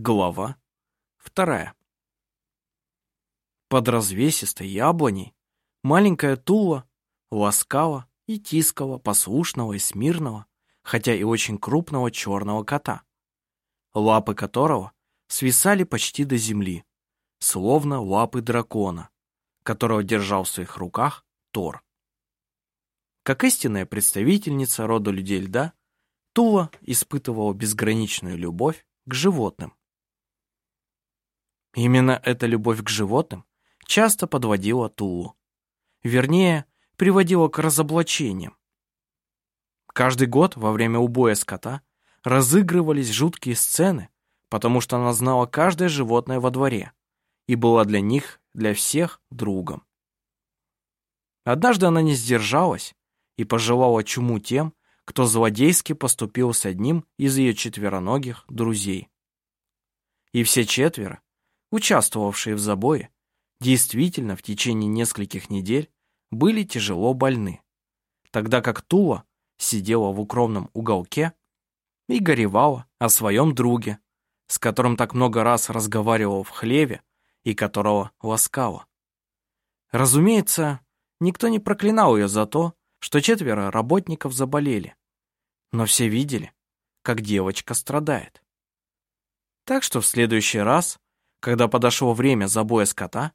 Глава вторая. Под развесистой яблоней маленькая Тула ласкала и тискала послушного и смирного, хотя и очень крупного черного кота, лапы которого свисали почти до земли, словно лапы дракона, которого держал в своих руках Тор. Как истинная представительница рода людей льда, Тула испытывала безграничную любовь к животным. Именно эта любовь к животным часто подводила Тулу. Вернее, приводила к разоблачениям. Каждый год во время убоя скота разыгрывались жуткие сцены, потому что она знала каждое животное во дворе и была для них, для всех другом. Однажды она не сдержалась и пожелала чуму тем, кто злодейски поступил с одним из ее четвероногих друзей. И все четверо, участвовавшие в забое, действительно в течение нескольких недель были тяжело больны, тогда как Тула сидела в укромном уголке и горевала о своем друге, с которым так много раз разговаривала в хлеве и которого ласкала. Разумеется, никто не проклинал ее за то, что четверо работников заболели, но все видели, как девочка страдает. Так что в следующий раз, когда подошло время забоя скота,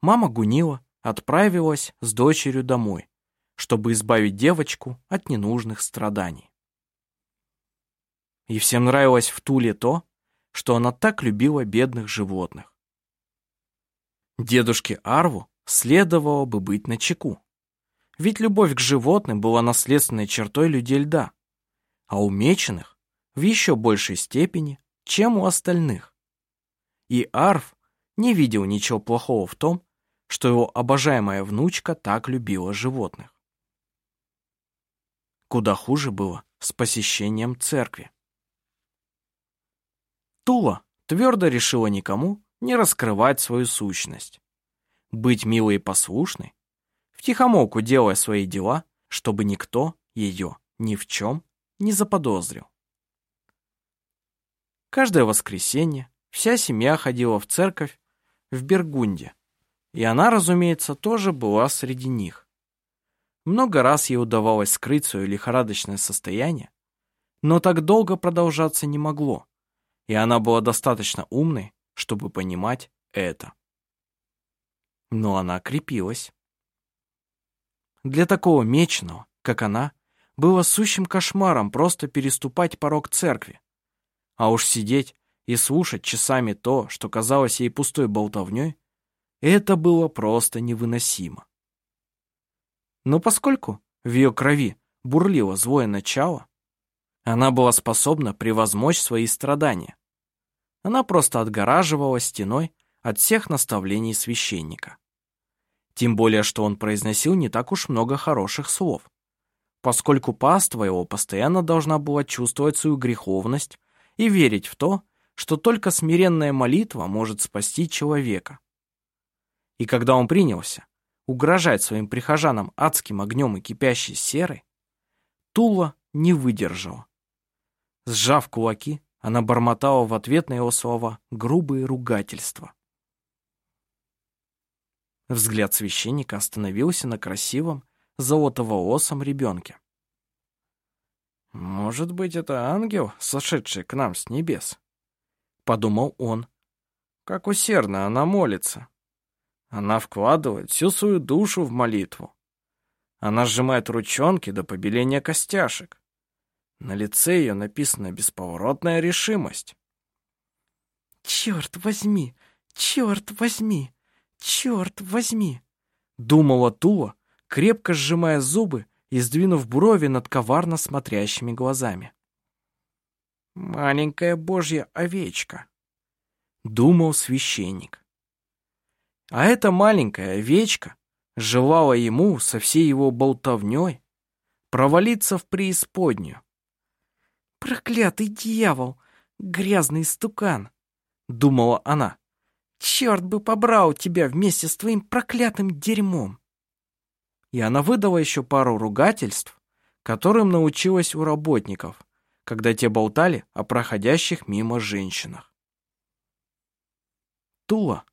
мама Гунила отправилась с дочерью домой, чтобы избавить девочку от ненужных страданий. И всем нравилось в Туле то, что она так любила бедных животных. Дедушке Арву следовало бы быть начеку. Ведь любовь к животным была наследственной чертой людей льда, а у меченых в еще большей степени, чем у остальных. И Арв не видел ничего плохого в том, что его обожаемая внучка так любила животных. Куда хуже было с посещением церкви. Тула твердо решила никому не раскрывать свою сущность. Быть милой и послушной, втихомолку делая свои дела, чтобы никто ее ни в чем не заподозрил. Каждое воскресенье вся семья ходила в церковь в Бергунде, и она, разумеется, тоже была среди них. Много раз ей удавалось скрыть свое лихорадочное состояние, но так долго продолжаться не могло, и она была достаточно умной, чтобы понимать это. Но она крепилась. Для такого меченого, как она, было сущим кошмаром просто переступать порог церкви. А уж сидеть и слушать часами то, что казалось ей пустой болтовней, это было просто невыносимо. Но поскольку в ее крови бурлило злое начало, она была способна превозмочь свои страдания. Она просто отгораживала стеной от всех наставлений священника. Тем более, что он произносил не так уж много хороших слов, поскольку паства его постоянно должна была чувствовать свою греховность и верить в то, что только смиренная молитва может спасти человека. И когда он принялся угрожать своим прихожанам адским огнем и кипящей серой, Тула не выдержала. Сжав кулаки, она бормотала в ответ на его слова грубые ругательства. Взгляд священника остановился на красивом, золотоволосом ребенке. «Может быть, это ангел, сошедший к нам с небес?» — подумал он. «Как усердно она молится!» Она вкладывает всю свою душу в молитву. Она сжимает ручонки до побеления костяшек. На лице ее написана бесповоротная решимость. «Черт возьми! Черт возьми! Черт возьми!» Думала Тула, крепко сжимая зубы и сдвинув брови над коварно смотрящими глазами. «Маленькая божья овечка», — думал священник. А эта маленькая овечка желала ему со всей его болтовней провалиться в преисподнюю. «Проклятый дьявол! Грязный стукан!» — думала она. «Черт бы побрал тебя вместе с твоим проклятым дерьмом!» И она выдала еще пару ругательств, которым научилась у работников, когда те болтали о проходящих мимо женщинах. Тула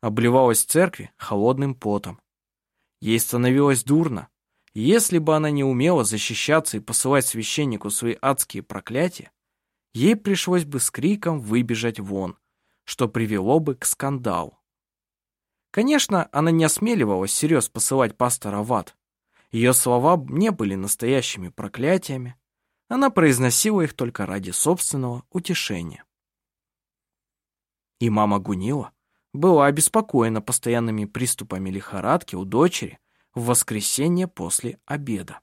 обливалась в церкви холодным потом. Ей становилось дурно. Если бы она не умела защищаться и посылать священнику свои адские проклятия, ей пришлось бы с криком выбежать вон, что привело бы к скандалу. Конечно, она не осмеливалась всерьез посылать пастора в ад. Ее слова не были настоящими проклятиями. Она произносила их только ради собственного утешения. И мама Гунила была обеспокоена постоянными приступами лихорадки у дочери в воскресенье после обеда.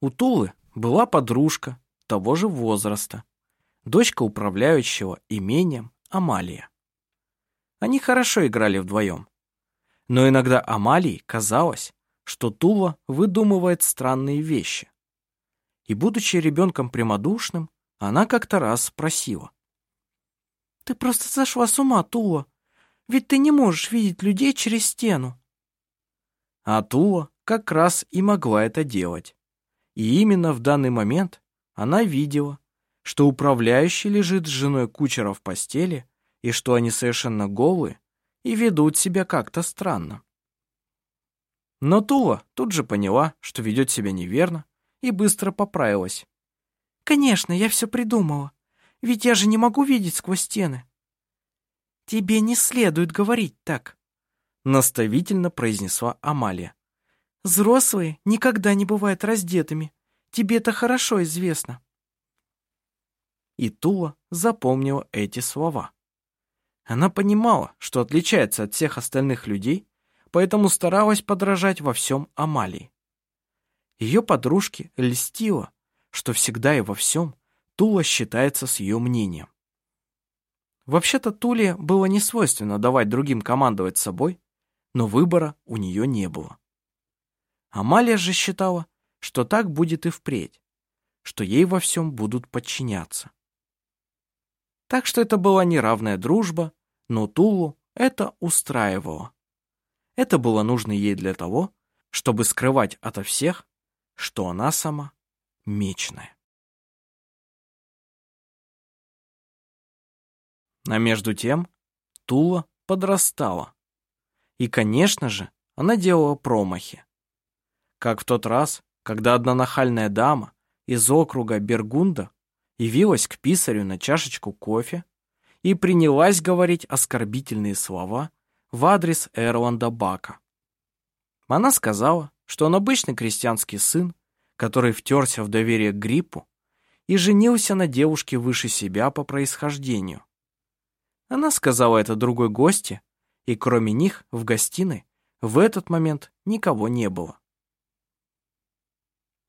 У Тулы была подружка того же возраста, дочка управляющего имением Амалия. Они хорошо играли вдвоем. Но иногда Амалии казалось, что Тула выдумывает странные вещи. И, будучи ребенком прямодушным, она как-то раз спросила. «Ты просто сошла с ума, Тула. Ведь ты не можешь видеть людей через стену». А Тула как раз и могла это делать. И именно в данный момент она видела, что управляющий лежит с женой кучера в постели и что они совершенно голые и ведут себя как-то странно. Но Тула тут же поняла, что ведет себя неверно, и быстро поправилась. «Конечно, я все придумала. Ведь я же не могу видеть сквозь стены». «Тебе не следует говорить так», — наставительно произнесла Амалия. «Взрослые никогда не бывают раздетыми. Тебе это хорошо известно». И Тула запомнила эти слова. Она понимала, что отличается от всех остальных людей, поэтому старалась подражать во всем Амалии. Ее подружке льстило, что всегда и во всем Тула считается с ее мнением. Вообще-то Туле было не свойственно давать другим командовать собой, но выбора у нее не было. Амалия же считала, что так будет и впредь, что ей во всем будут подчиняться. Так что это была неравная дружба, но Тулу это устраивало. Это было нужно ей для того, чтобы скрывать ото всех, что она сама мечная. А между тем Тула подрастала. И, конечно же, она делала промахи. Как в тот раз, когда одна нахальная дама из округа Бергунда явилась к писарю на чашечку кофе и принялась говорить оскорбительные слова в адрес Эрланда Бака. Она сказала, что он обычный крестьянский сын, который втерся в доверие к гриппу и женился на девушке выше себя по происхождению. Она сказала это другой гости, и кроме них в гостиной в этот момент никого не было.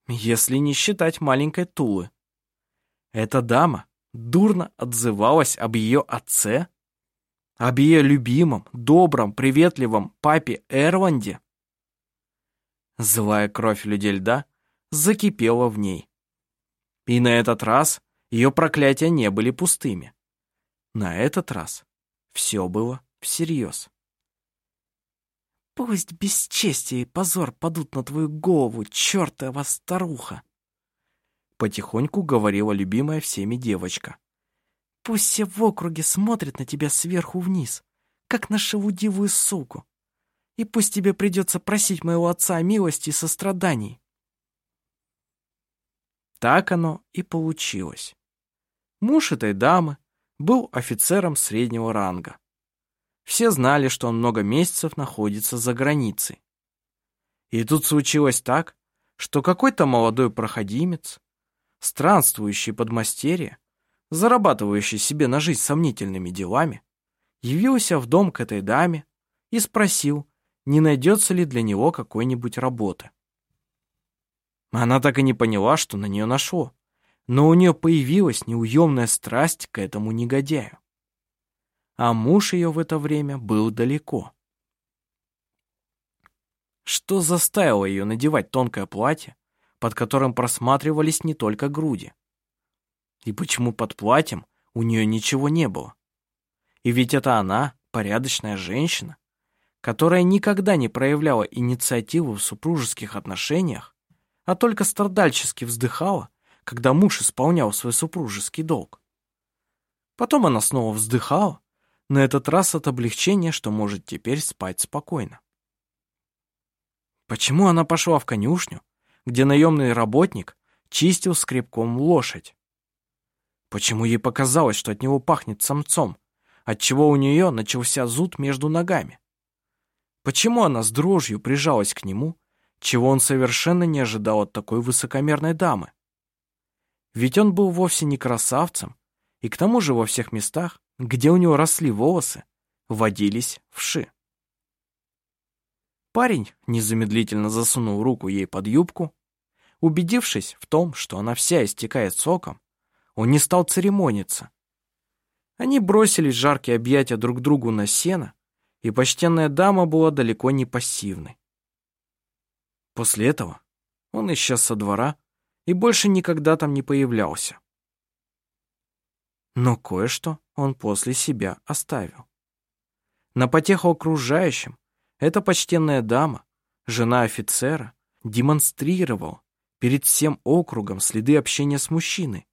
Если не считать маленькой Тулы. Эта дама дурно отзывалась об ее отце об ее любимом, добром, приветливом папе Эрланде. Злая кровь людей льда закипела в ней. И на этот раз ее проклятия не были пустыми. На этот раз все было всерьез. «Пусть бесчестие и позор падут на твою голову, чертова старуха!» Потихоньку говорила любимая всеми девочка. Пусть все в округе смотрят на тебя сверху вниз, как на шелудивую суку. И пусть тебе придется просить моего отца о милости и сострадании. Так оно и получилось. Муж этой дамы был офицером среднего ранга. Все знали, что он много месяцев находится за границей. И тут случилось так, что какой-то молодой проходимец, странствующий подмастерье, зарабатывающий себе на жизнь сомнительными делами, явился в дом к этой даме и спросил, не найдется ли для него какой-нибудь работы. Она так и не поняла, что на нее нашло, но у нее появилась неуемная страсть к этому негодяю. А муж ее в это время был далеко. Что заставило ее надевать тонкое платье, под которым просматривались не только груди, и почему под платьем у нее ничего не было? И ведь это она, порядочная женщина, которая никогда не проявляла инициативу в супружеских отношениях, а только страдальчески вздыхала, когда муж исполнял свой супружеский долг. Потом она снова вздыхала, на этот раз от облегчения, что может теперь спать спокойно. Почему она пошла в конюшню, где наемный работник чистил скребком лошадь? Почему ей показалось, что от него пахнет самцом, отчего у нее начался зуд между ногами? Почему она с дрожью прижалась к нему, чего он совершенно не ожидал от такой высокомерной дамы? Ведь он был вовсе не красавцем, и к тому же во всех местах, где у него росли волосы, водились вши. Парень незамедлительно засунул руку ей под юбку. Убедившись в том, что она вся истекает соком, он не стал церемониться. Они бросились жаркие объятия друг другу на сено, и почтенная дама была далеко не пассивной. После этого он исчез со двора и больше никогда там не появлялся. Но кое-что он после себя оставил. На потеху окружающим эта почтенная дама, жена офицера, демонстрировала перед всем округом следы общения с мужчиной,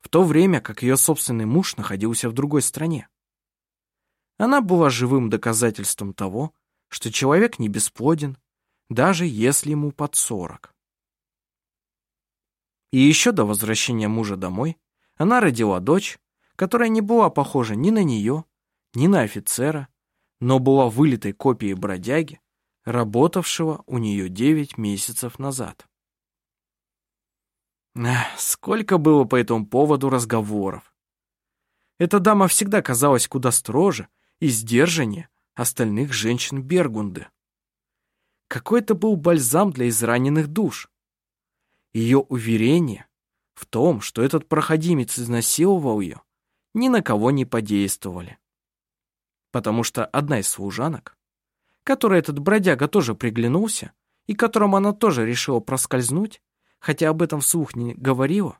в то время как ее собственный муж находился в другой стране. Она была живым доказательством того, что человек не бесплоден, даже если ему под сорок. И еще до возвращения мужа домой она родила дочь, которая не была похожа ни на нее, ни на офицера, но была вылитой копией бродяги, работавшего у нее девять месяцев назад. Сколько было по этому поводу разговоров. Эта дама всегда казалась куда строже и сдержаннее остальных женщин Бергунды. Какой это был бальзам для израненных душ. Ее уверение в том, что этот проходимец изнасиловал ее, ни на кого не подействовали. Потому что одна из служанок, которой этот бродяга тоже приглянулся, и которому она тоже решила проскользнуть, хотя об этом вслух не говорила,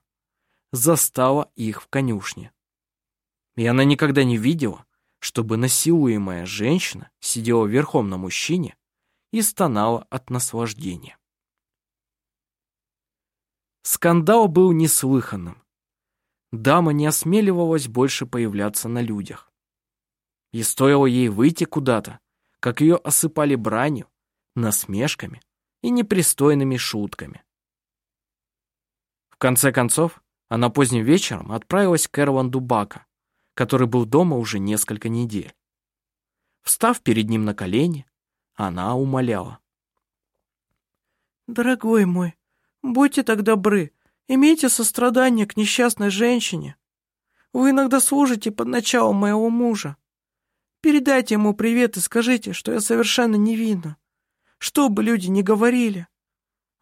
застала их в конюшне. И она никогда не видела, чтобы насилуемая женщина сидела верхом на мужчине и стонала от наслаждения. Скандал был неслыханным. Дама не осмеливалась больше появляться на людях. И стоило ей выйти куда-то, как ее осыпали бранью, насмешками и непристойными шутками. В конце концов, она поздним вечером отправилась к Эрланду Бака, который был дома уже несколько недель. Встав перед ним на колени, она умоляла. «Дорогой мой, будьте так добры, имейте сострадание к несчастной женщине. Вы иногда служите под началом моего мужа. Передайте ему привет и скажите, что я совершенно невинна. Что бы люди ни говорили.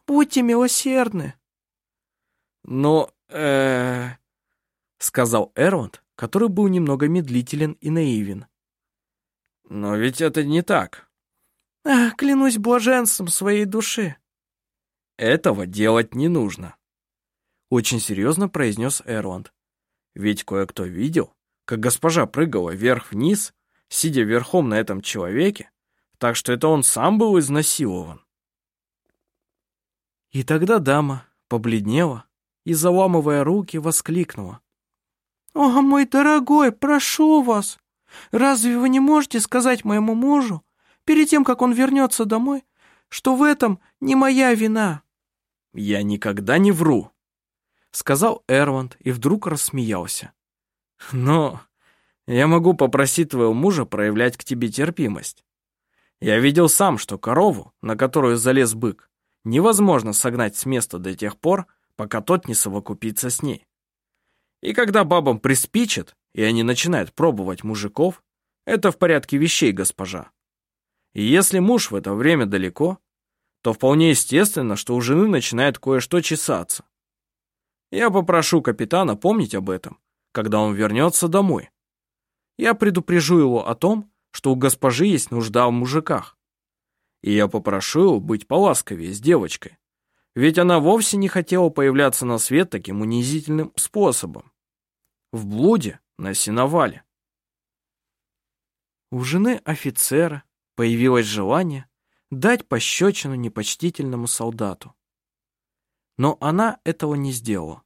Будьте милосердны». «Но, э, сказал Эрланд, который был немного медлителен и наивен. «Но ведь это не так». Ах, клянусь блаженством своей души. «Этого делать не нужно», — очень серьезно произнес Эрланд. «Ведь кое-кто видел, как госпожа прыгала вверх-вниз, сидя верхом на этом человеке, так что это он сам был изнасилован». И тогда дама побледнела и, заламывая руки, воскликнула. «О, мой дорогой, прошу вас, разве вы не можете сказать моему мужу, перед тем, как он вернется домой, что в этом не моя вина?» «Я никогда не вру», — сказал Эрванд и вдруг рассмеялся. «Но я могу попросить твоего мужа проявлять к тебе терпимость. Я видел сам, что корову, на которую залез бык, невозможно согнать с места до тех пор, пока тот не совокупится с ней. И когда бабам приспичит, и они начинают пробовать мужиков, это в порядке вещей, госпожа. И если муж в это время далеко, то вполне естественно, что у жены начинает кое-что чесаться. Я попрошу капитана помнить об этом, когда он вернется домой. Я предупрежу его о том, что у госпожи есть нужда в мужиках. И я попрошу его быть поласковее с девочкой ведь она вовсе не хотела появляться на свет таким унизительным способом. В блуде на сеновале. У жены офицера появилось желание дать пощечину непочтительному солдату. Но она этого не сделала.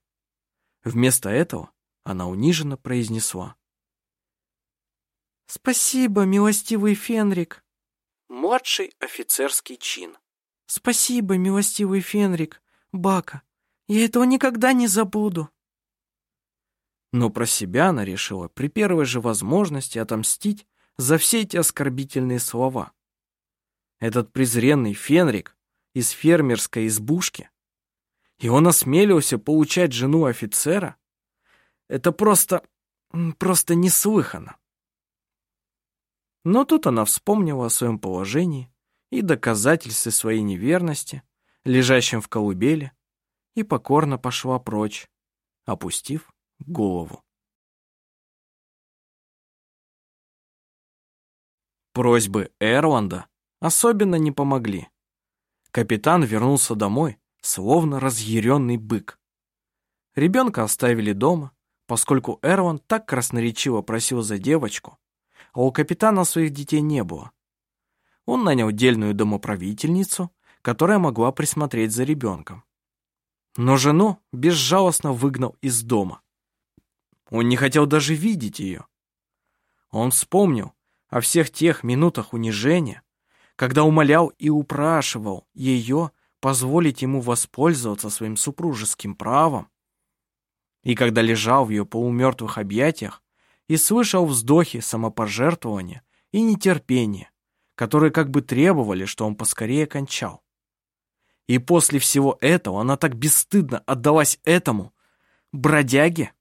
Вместо этого она униженно произнесла. «Спасибо, милостивый Фенрик!» Младший офицерский чин. «Спасибо, милостивый Фенрик, Бака, я этого никогда не забуду!» Но про себя она решила при первой же возможности отомстить за все эти оскорбительные слова. Этот презренный Фенрик из фермерской избушки, и он осмелился получать жену офицера? Это просто... просто неслыханно. Но тут она вспомнила о своем положении и доказательстве своей неверности, лежащем в колыбели, и покорно пошла прочь, опустив голову. Просьбы Эрланда особенно не помогли. Капитан вернулся домой, словно разъяренный бык. Ребенка оставили дома, поскольку Эрван так красноречиво просил за девочку, а у капитана своих детей не было. Он нанял дельную домоправительницу, которая могла присмотреть за ребенком. Но жену безжалостно выгнал из дома. Он не хотел даже видеть ее. Он вспомнил о всех тех минутах унижения, когда умолял и упрашивал ее позволить ему воспользоваться своим супружеским правом, и когда лежал в ее полумертвых объятиях и слышал вздохи самопожертвования и нетерпения, которые как бы требовали, что он поскорее кончал. И после всего этого она так бесстыдно отдалась этому бродяге.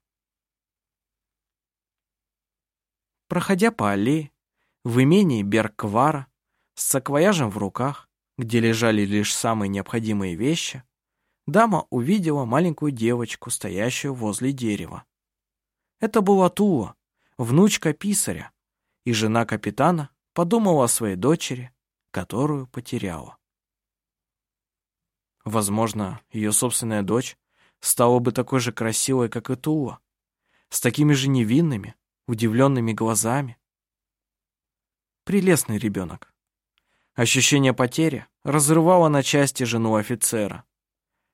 Проходя по аллее, в имении Берквара, с саквояжем в руках, где лежали лишь самые необходимые вещи, дама увидела маленькую девочку, стоящую возле дерева. Это была Тула, внучка писаря, и жена капитана подумала о своей дочери, которую потеряла. Возможно, ее собственная дочь стала бы такой же красивой, как и Тула, с такими же невинными, удивленными глазами. Прелестный ребенок. Ощущение потери разрывало на части жену офицера,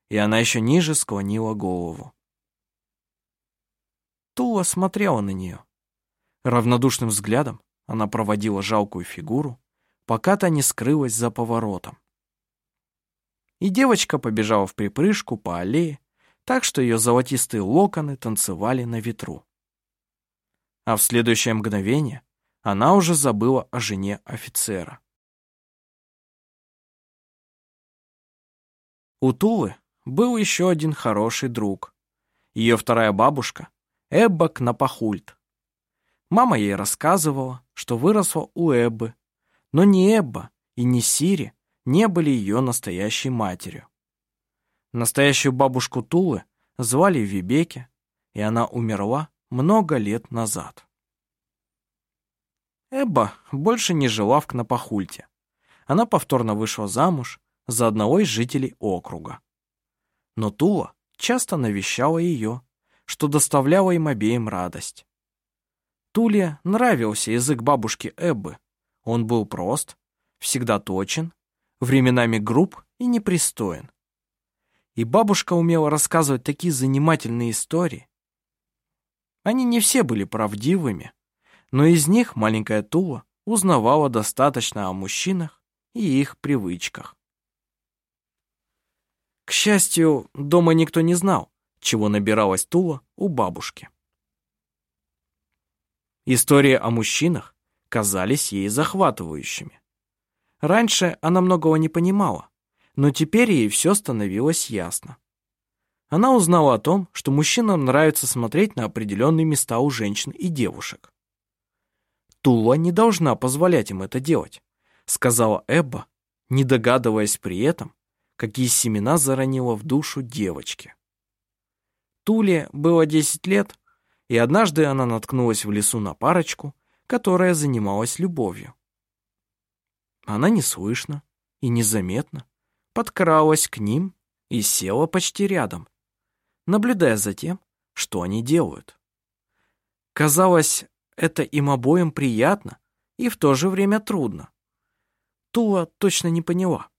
и она еще ниже склонила голову. Тула смотрела на нее. Равнодушным взглядом она проводила жалкую фигуру, пока та не скрылась за поворотом. И девочка побежала в припрыжку по аллее, так что ее золотистые локоны танцевали на ветру. А в следующее мгновение она уже забыла о жене офицера. У Тулы был еще один хороший друг. Ее вторая бабушка, Эбба Кнапахульт. Мама ей рассказывала, что выросла у Эббы, но ни Эбба и ни Сири не были ее настоящей матерью. Настоящую бабушку Тулы звали Вибеке, и она умерла много лет назад. Эбба больше не жила в Кнапахульте. Она повторно вышла замуж за одного из жителей округа но Тула часто навещала ее, что доставляло им обеим радость. Туле нравился язык бабушки Эббы. Он был прост, всегда точен, временами груб и непристоен. И бабушка умела рассказывать такие занимательные истории. Они не все были правдивыми, но из них маленькая Тула узнавала достаточно о мужчинах и их привычках. К счастью, дома никто не знал, чего набиралась Тула у бабушки. Истории о мужчинах казались ей захватывающими. Раньше она многого не понимала, но теперь ей все становилось ясно. Она узнала о том, что мужчинам нравится смотреть на определенные места у женщин и девушек. Тула не должна позволять им это делать, сказала Эбба, не догадываясь при этом, какие семена заронила в душу девочки. Туле было 10 лет, и однажды она наткнулась в лесу на парочку, которая занималась любовью. Она неслышно и незаметно подкралась к ним и села почти рядом, наблюдая за тем, что они делают. Казалось, это им обоим приятно и в то же время трудно. Тула точно не поняла.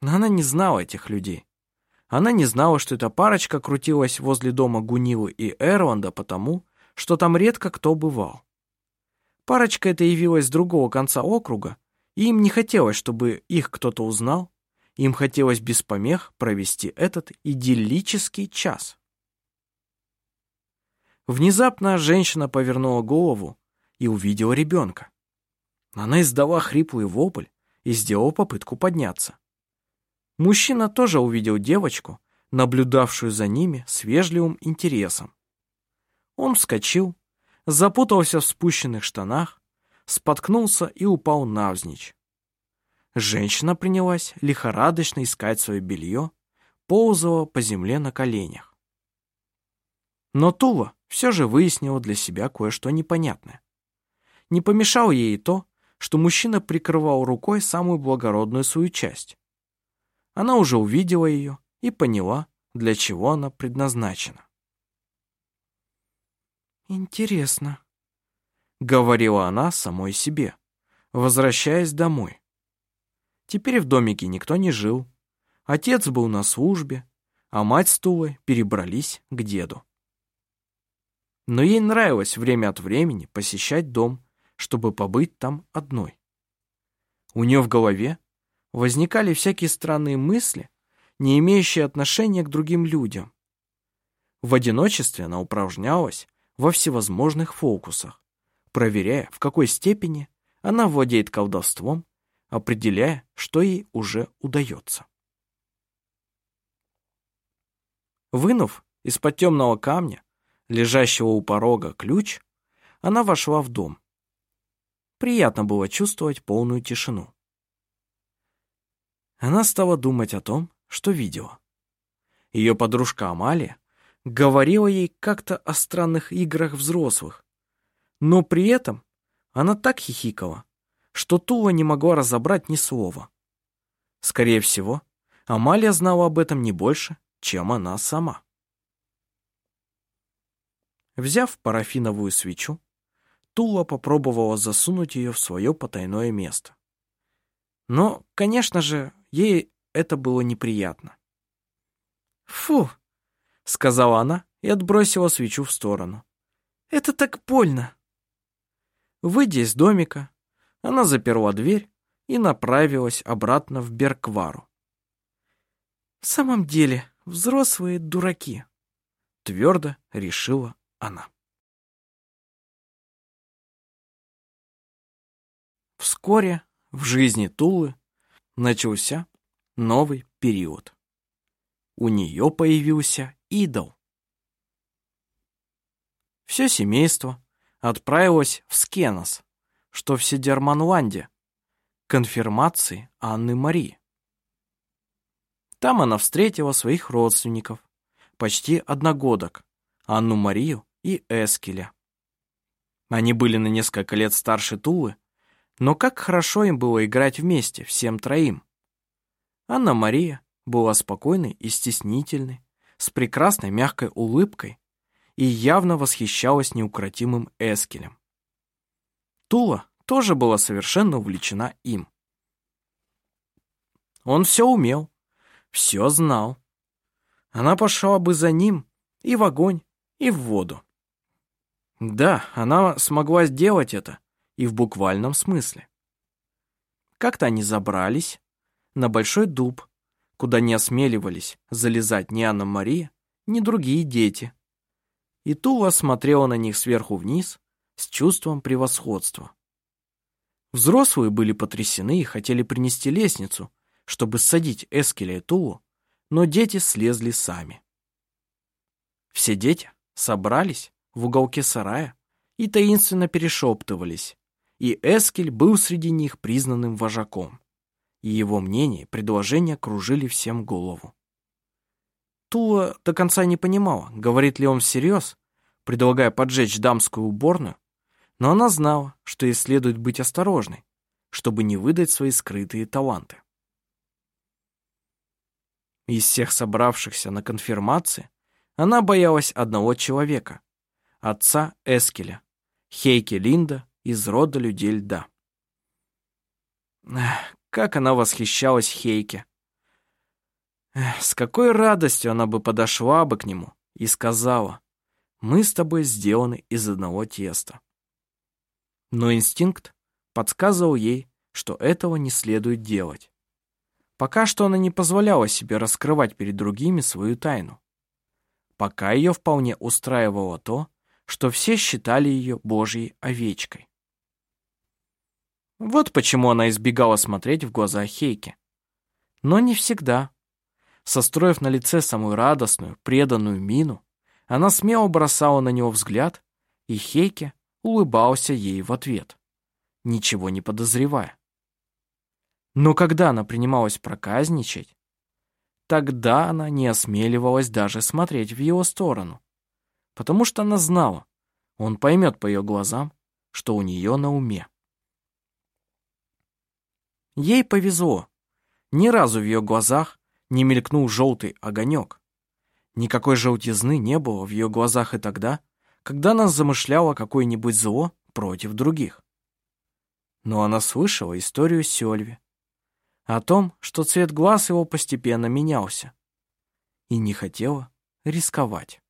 Она не знала этих людей. Она не знала, что эта парочка крутилась возле дома Гунилы и Эрланда потому, что там редко кто бывал. Парочка эта явилась с другого конца округа, и им не хотелось, чтобы их кто-то узнал, им хотелось без помех провести этот идиллический час. Внезапно женщина повернула голову и увидела ребенка. Она издала хриплый вопль и сделала попытку подняться. Мужчина тоже увидел девочку, наблюдавшую за ними с вежливым интересом. Он вскочил, запутался в спущенных штанах, споткнулся и упал навзничь. Женщина принялась лихорадочно искать свое белье, ползала по земле на коленях. Но Тула все же выяснила для себя кое-что непонятное. Не помешало ей и то, что мужчина прикрывал рукой самую благородную свою часть. Она уже увидела ее и поняла, для чего она предназначена. «Интересно», — говорила она самой себе, возвращаясь домой. Теперь в домике никто не жил. Отец был на службе, а мать с Тулой перебрались к деду. Но ей нравилось время от времени посещать дом, чтобы побыть там одной. У нее в голове возникали всякие странные мысли, не имеющие отношения к другим людям. В одиночестве она упражнялась во всевозможных фокусах, проверяя, в какой степени она владеет колдовством, определяя, что ей уже удается. Вынув из-под темного камня, лежащего у порога, ключ, она вошла в дом. Приятно было чувствовать полную тишину. Она стала думать о том, что видела. Ее подружка Амалия говорила ей как-то о странных играх взрослых, но при этом она так хихикала, что Тула не могла разобрать ни слова. Скорее всего, Амалия знала об этом не больше, чем она сама. Взяв парафиновую свечу, Тула попробовала засунуть ее в свое потайное место. Но, конечно же, ей это было неприятно. «Фу!» — сказала она и отбросила свечу в сторону. «Это так больно!» Выйдя из домика, она заперла дверь и направилась обратно в Берквару. «В самом деле, взрослые дураки», — твердо решила она. Вскоре в жизни Тулы начался новый период. У нее появился идол. Все семейство отправилось в Скенос, что в Сидерманланде, конфирмации Анны Марии. Там она встретила своих родственников, почти одногодок, Анну Марию и Эскеля. Они были на несколько лет старше Тулы, но как хорошо им было играть вместе, всем троим. Анна-Мария была спокойной и стеснительной, с прекрасной мягкой улыбкой и явно восхищалась неукротимым Эскелем. Тула тоже была совершенно увлечена им. Он все умел, все знал. Она пошла бы за ним и в огонь, и в воду. Да, она смогла сделать это, и в буквальном смысле. Как-то они забрались на большой дуб, куда не осмеливались залезать ни Анна-Мария, ни другие дети. И Тула смотрела на них сверху вниз с чувством превосходства. Взрослые были потрясены и хотели принести лестницу, чтобы ссадить Эскеля и Тулу, но дети слезли сами. Все дети собрались в уголке сарая и таинственно перешептывались, и Эскель был среди них признанным вожаком, и его мнение и предложения кружили всем голову. Тула до конца не понимала, говорит ли он всерьез, предлагая поджечь дамскую уборную, но она знала, что ей следует быть осторожной, чтобы не выдать свои скрытые таланты. Из всех собравшихся на конфирмации она боялась одного человека, отца Эскеля, Хейки Линда из рода людей льда. Эх, как она восхищалась Хейке. Эх, с какой радостью она бы подошла бы к нему и сказала, «Мы с тобой сделаны из одного теста». Но инстинкт подсказывал ей, что этого не следует делать. Пока что она не позволяла себе раскрывать перед другими свою тайну. Пока ее вполне устраивало то, что все считали ее божьей овечкой. Вот почему она избегала смотреть в глаза Хейке. Но не всегда. Состроив на лице самую радостную, преданную мину, она смело бросала на него взгляд, и Хейке улыбался ей в ответ, ничего не подозревая. Но когда она принималась проказничать, тогда она не осмеливалась даже смотреть в его сторону, потому что она знала, он поймет по ее глазам, что у нее на уме. Ей повезло. Ни разу в ее глазах не мелькнул желтый огонек. Никакой желтизны не было в ее глазах и тогда, когда она замышляла какое-нибудь зло против других. Но она слышала историю Сёльви, о том, что цвет глаз его постепенно менялся, и не хотела рисковать.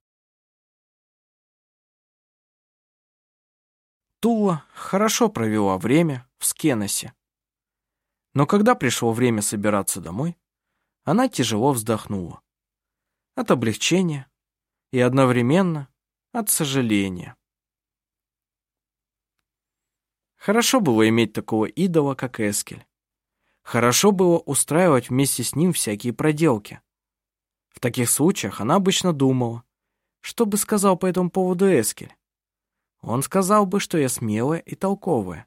Тула хорошо провела время в Скеносе. Но когда пришло время собираться домой, она тяжело вздохнула. От облегчения и одновременно от сожаления. Хорошо было иметь такого идола, как Эскель. Хорошо было устраивать вместе с ним всякие проделки. В таких случаях она обычно думала, что бы сказал по этому поводу Эскель. Он сказал бы, что я смелая и толковая.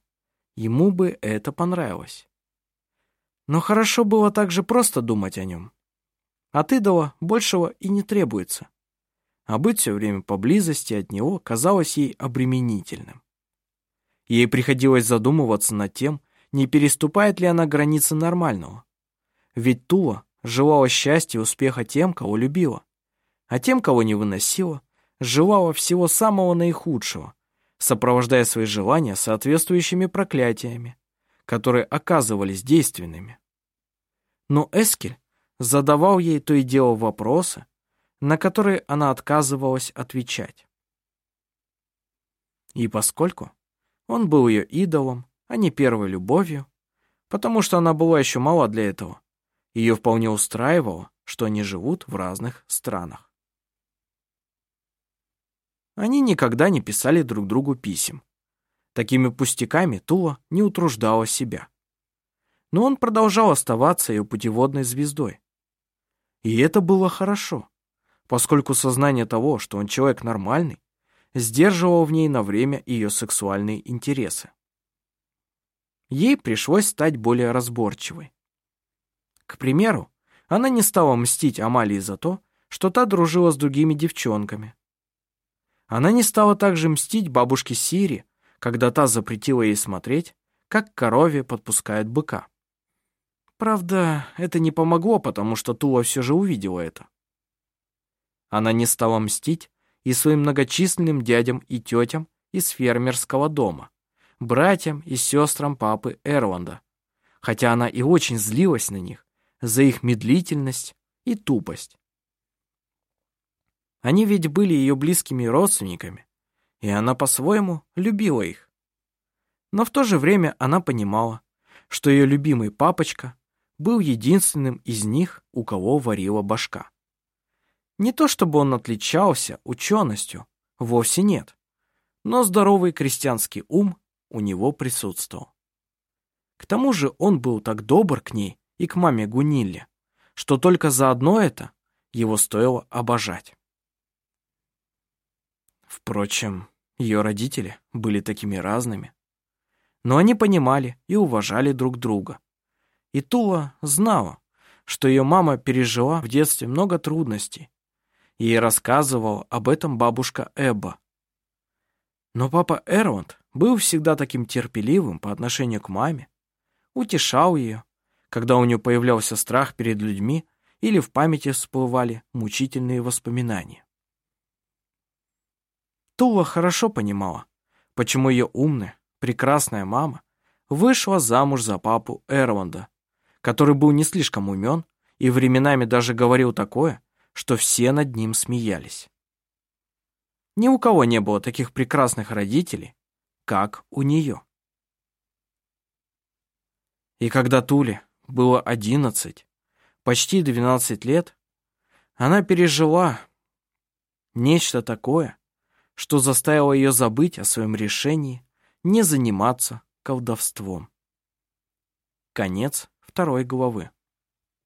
Ему бы это понравилось. Но хорошо было также просто думать о нем. От идола большего и не требуется. А быть все время поблизости от него казалось ей обременительным. Ей приходилось задумываться над тем, не переступает ли она границы нормального. Ведь Тула желала счастья и успеха тем, кого любила, а тем, кого не выносила, желала всего самого наихудшего, сопровождая свои желания соответствующими проклятиями, которые оказывались действенными. Но Эскель задавал ей то и дело вопросы, на которые она отказывалась отвечать. И поскольку он был ее идолом, а не первой любовью, потому что она была еще мала для этого, ее вполне устраивало, что они живут в разных странах. Они никогда не писали друг другу писем, Такими пустяками Тула не утруждала себя. Но он продолжал оставаться ее путеводной звездой. И это было хорошо, поскольку сознание того, что он человек нормальный, сдерживало в ней на время ее сексуальные интересы. Ей пришлось стать более разборчивой. К примеру, она не стала мстить Амалии за то, что та дружила с другими девчонками. Она не стала также мстить бабушке Сири когда та запретила ей смотреть, как корове подпускает быка. Правда, это не помогло, потому что Тула все же увидела это. Она не стала мстить и своим многочисленным дядям и тетям из фермерского дома, братьям и сестрам папы Эрланда, хотя она и очень злилась на них за их медлительность и тупость. Они ведь были ее близкими родственниками, и она по-своему любила их. Но в то же время она понимала, что ее любимый папочка был единственным из них, у кого варила башка. Не то чтобы он отличался ученостью, вовсе нет, но здоровый крестьянский ум у него присутствовал. К тому же он был так добр к ней и к маме Гунилле, что только за одно это его стоило обожать. Впрочем, ее родители были такими разными. Но они понимали и уважали друг друга. И Тула знала, что ее мама пережила в детстве много трудностей. Ей рассказывала об этом бабушка Эбба. Но папа Эрланд был всегда таким терпеливым по отношению к маме, утешал ее, когда у нее появлялся страх перед людьми или в памяти всплывали мучительные воспоминания. Тула хорошо понимала, почему ее умная, прекрасная мама вышла замуж за папу Эрланда, который был не слишком умен и временами даже говорил такое, что все над ним смеялись. Ни у кого не было таких прекрасных родителей, как у нее. И когда Туле было одиннадцать, почти двенадцать лет, она пережила нечто такое, что заставило ее забыть о своем решении не заниматься колдовством. Конец второй главы.